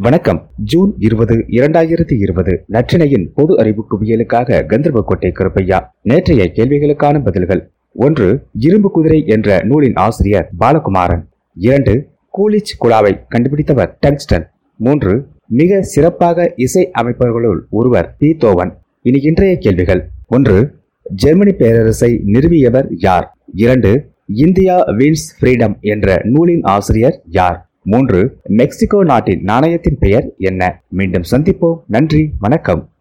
வணக்கம். ஜூன் இருபது இரண்டாயிரத்தி இருபது. நற்றினையின் பொது அறிவு குவியலுக்காக கந்தர்வக்கோட்டை கருப்பையா. நேற்றைய கேள்விகளுக்கான பதில்கள். ஒன்று இரும்பு குதிரை என்ற நூலின் ஆசிரியர் பாலகுமாரன். இரண்டு கூலிச் குழாவை கண்டுபிடித்தவர் டங்ஸ்டன். மூன்று மிக சிறப்பாக இசை அமைப்பவர்களுள் ஒருவர் பீத்தோவன் இனி இன்றைய கேள்விகள். ஒன்று ஜெர்மனி பேரரசை நிறுவியவர் யார்? இரண்டு இந்தியா வின்ஸ் ஃப்ரீடம் என்ற நூலின் ஆசிரியர் யார்? மூன்று மெக்சிகோ நாட்டின் நாணயத்தின் பெயர் என்ன? மீண்டும் சந்திப்போம். நன்றி வணக்கம்.